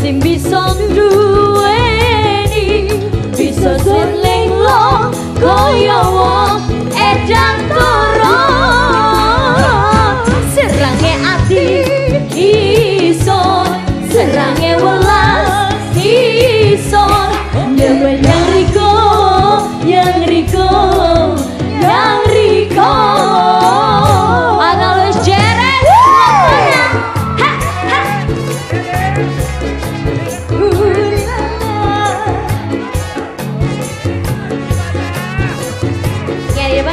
sing bisa duweni bisa seling lo kaya wong edan turun serange ati ison serange welas ison dewe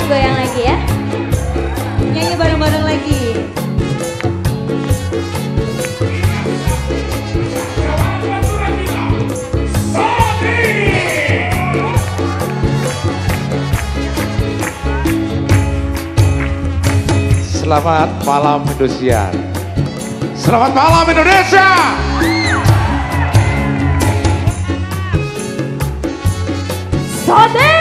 goyang lagi ya. Nyanyi bareng-bareng lagi. Selamat malam Indonesia. Selamat malam Indonesia. Sode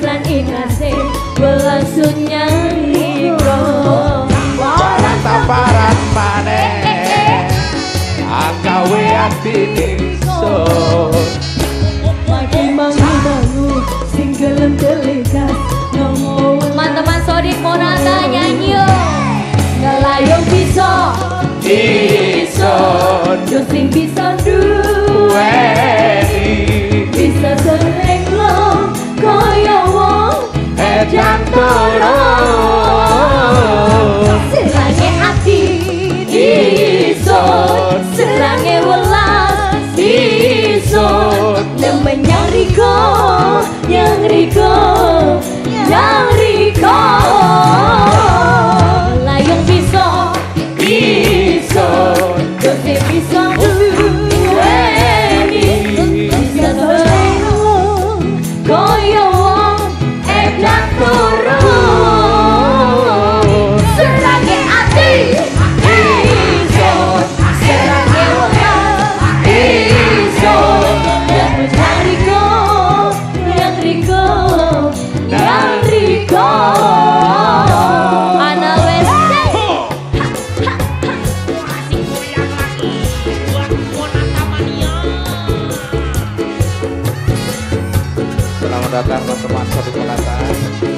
lan ikhlasnya Berlangsung nyanyi Paran taparan mana? Akawe ati ingsun. Makin mangu-mangu Sing gelem Ngomong Teman-teman Sodik Monata nyanyi yuk Ngelayong bisa Ingsun Yo sing bisa turun. Serange ati Ison Serange welas Ison Nemen yang riko Yang riko Yang riko datang teman-teman Sodik Monata.